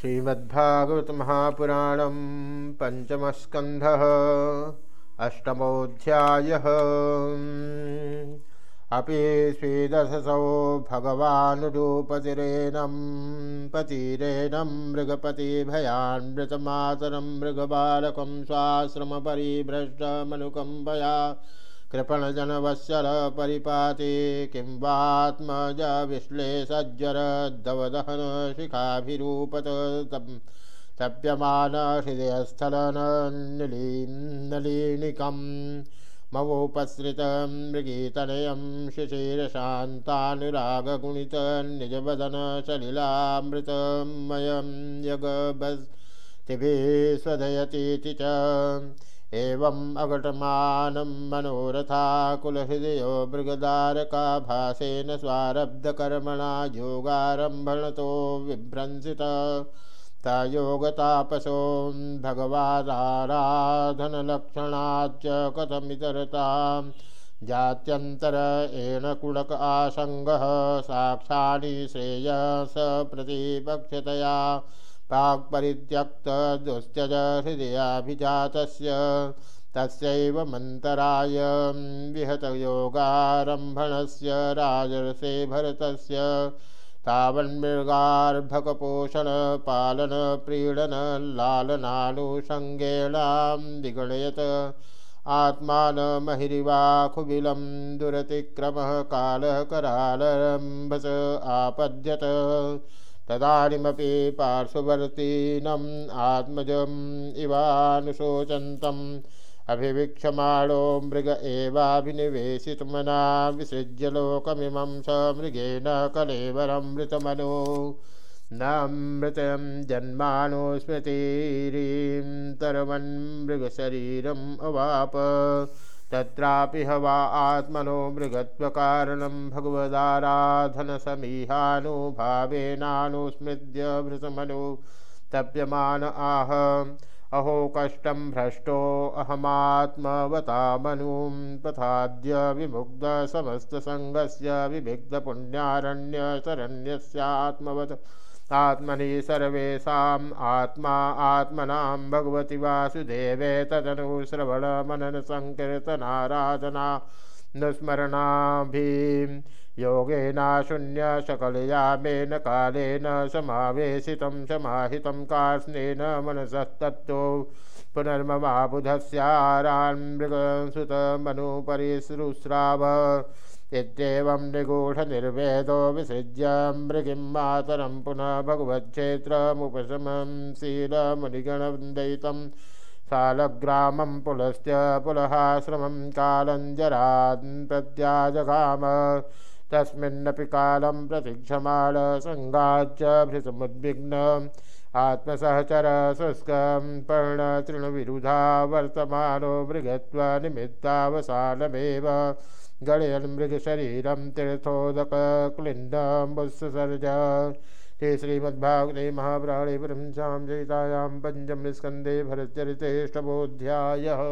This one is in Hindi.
श्रीमद्भागवत महापुराण पंचम स्कंध अष्टमोध्याय अभी स्वीदशसौ भगवानुरूपतिरेनं पतिरेनं मृगपतिभयान्मृतमातरं मृगबालकं स्वाश्रमपरिभ्रष्टमनुकम्पया कृपणजनवत्सल परिपाति किं वात्मज विश्लेषज्वरदवदहन शिखाभिरूपत तप्यमान हृदयस्थलनलिनिकम् मवोपसृतं मृगीतनयं शिशिरशान्तानुरागगुणितनिजवदन सलिलामृतमयं यगबस्तिभिः स्वधयतीति च एवम् अघटमानं मनोरथाकुलहृदयो मृगदारकाभासेन स्वारब्धकर्मणा योगारम्भणतो विभ्रंसित। तयोगतापसो भगवादाराधनलक्षणाच्च कथमितरतां। जात्यन्तर एण कुणक आसङ्गः, साक्षाणि श्रेयस प्रतिपक्षतया। पाक्परित्यक्तदुश्चज हृदयाभिजातस्य तस्यैव मन्तराय विहतयोगारम्भणस्य राजरसे भरतस्य तावन्मृगार्भकपोषणपालनप्रीडन लालनानुषङ्गेणां विगणयत आत्मानमहिरिवाखुबिलं दुरतिक्रमः कालः करालरम्भस आपद्यत तदानीमपि पार्श्ववर्तीनम् आत्मजम् इवानुशोचन्तम्। अभिवीक्षमाणो मृग एवाभिनिवेशितमना विसृज्य लोकमिमं स मृगेण कलेवरमृतमनो न मृतं जन्मानो स्मृतिरीं तरवन्मृगशरीरम् अवाप। तत्रापि हवा आत्मनो मृगत्वकारणं भगवदाराधनसमीहानुभावेनानुस्मृत्य भृतमनु तप्यमान आह। अहो कष्टं भ्रष्टोऽहमात्मवतामनुं पथाद्य विमुग्धसमस्तसङ्गस्य विभिग्धपुण्यारण्यशरण्यस्यात्मवत् आत्मनि सर्वेषाम् आत्मा आत्मनां भगवति वासुदेवे तदनु श्रवणमननसङ्कीर्तनाराधना नुस्मरणाभिं योगेनाशून्यसकलयामेन कालेन समावेशितं समाहितं कार्ष्णेन मनसस्तत्तो पुनर्ममाबुधस्यारान्मृगसुतमनुपरिसृस्राव इत्येवं निगूढनिर्वेदो विसृज्य मृगिं मातरं पुनः भगवच्छेत्रमुपशमं शीलमुनिगणवन्दयितं शालग्रामं पुलश्च पुलहाश्रमं कालञ्जरान् प्रत्याजगाम तस्मिन्नपि कालं प्रतीक्षमाण भृतमुद्विग्न आत्मसहचर शुष्कं पर्णतृणविरुधा वर्तमानो मृगत्वनिमित्तावसानमेव गणयन्मृगशरीरं तीर्थोदकक्लिन्नमुत्सर्ज ते श्रीमद्भागवते महापुराणे ब्रह्मचां पंचम स्कंदे भरतचरितेष्टमोऽध्यायः